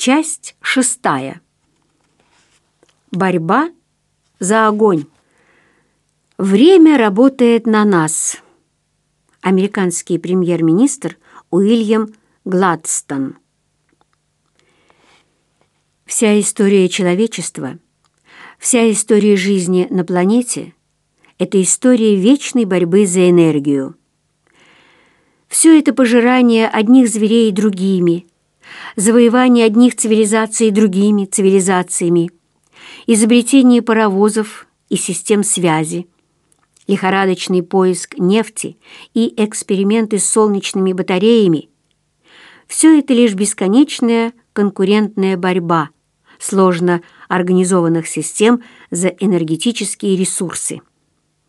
Часть шестая. Борьба за огонь. Время работает на нас. Американский премьер-министр Уильям Гладстон. Вся история человечества, вся история жизни на планете — это история вечной борьбы за энергию. Все это пожирание одних зверей другими, завоевание одних цивилизаций другими цивилизациями, изобретение паровозов и систем связи, лихорадочный поиск нефти и эксперименты с солнечными батареями – все это лишь бесконечная конкурентная борьба сложно организованных систем за энергетические ресурсы.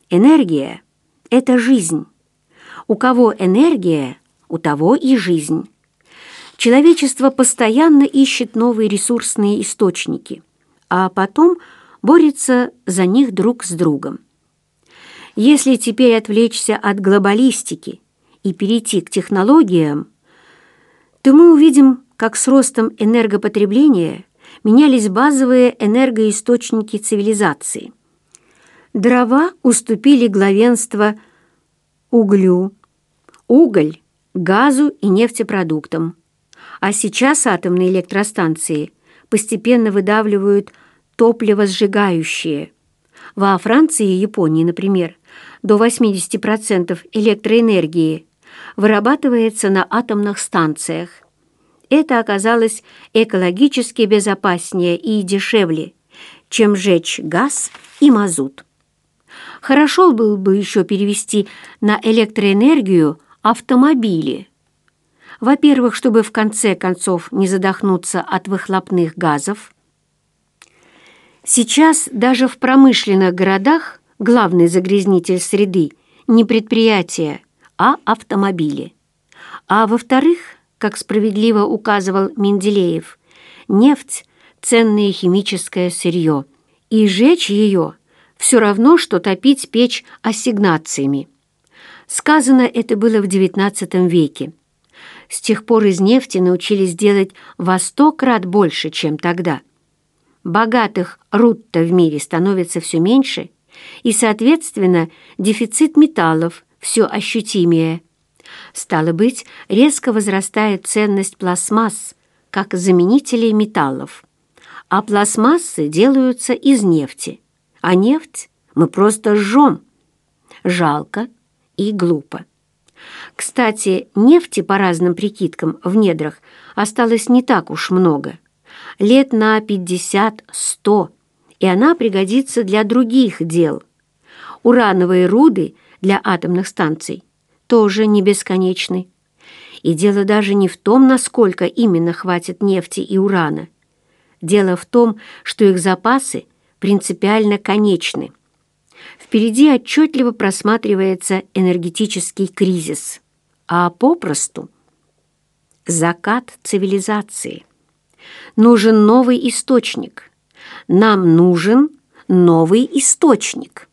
Энергия – это жизнь. У кого энергия, у того и жизнь. Человечество постоянно ищет новые ресурсные источники, а потом борется за них друг с другом. Если теперь отвлечься от глобалистики и перейти к технологиям, то мы увидим, как с ростом энергопотребления менялись базовые энергоисточники цивилизации. Дрова уступили главенство углю, уголь – газу и нефтепродуктам. А сейчас атомные электростанции постепенно выдавливают топливо сжигающее. Во Франции и Японии, например, до 80% электроэнергии вырабатывается на атомных станциях. Это оказалось экологически безопаснее и дешевле, чем жечь газ и мазут. Хорошо было бы еще перевести на электроэнергию автомобили. Во-первых, чтобы в конце концов не задохнуться от выхлопных газов. Сейчас даже в промышленных городах главный загрязнитель среды не предприятия, а автомобили. А во-вторых, как справедливо указывал Менделеев, нефть – ценное химическое сырье, и жечь ее все равно, что топить печь ассигнациями. Сказано это было в XIX веке. С тех пор из нефти научились делать во сто крат больше, чем тогда. Богатых руд-то в мире становится все меньше, и, соответственно, дефицит металлов все ощутимее. Стало быть, резко возрастает ценность пластмасс, как заменителей металлов. А пластмассы делаются из нефти, а нефть мы просто жжем. Жалко, и глупо. Кстати, нефти, по разным прикидкам, в недрах осталось не так уж много. Лет на 50-100, и она пригодится для других дел. Урановые руды для атомных станций тоже не бесконечны. И дело даже не в том, насколько именно хватит нефти и урана. Дело в том, что их запасы принципиально конечны. Впереди отчетливо просматривается энергетический кризис, а попросту закат цивилизации. Нужен новый источник. Нам нужен новый источник.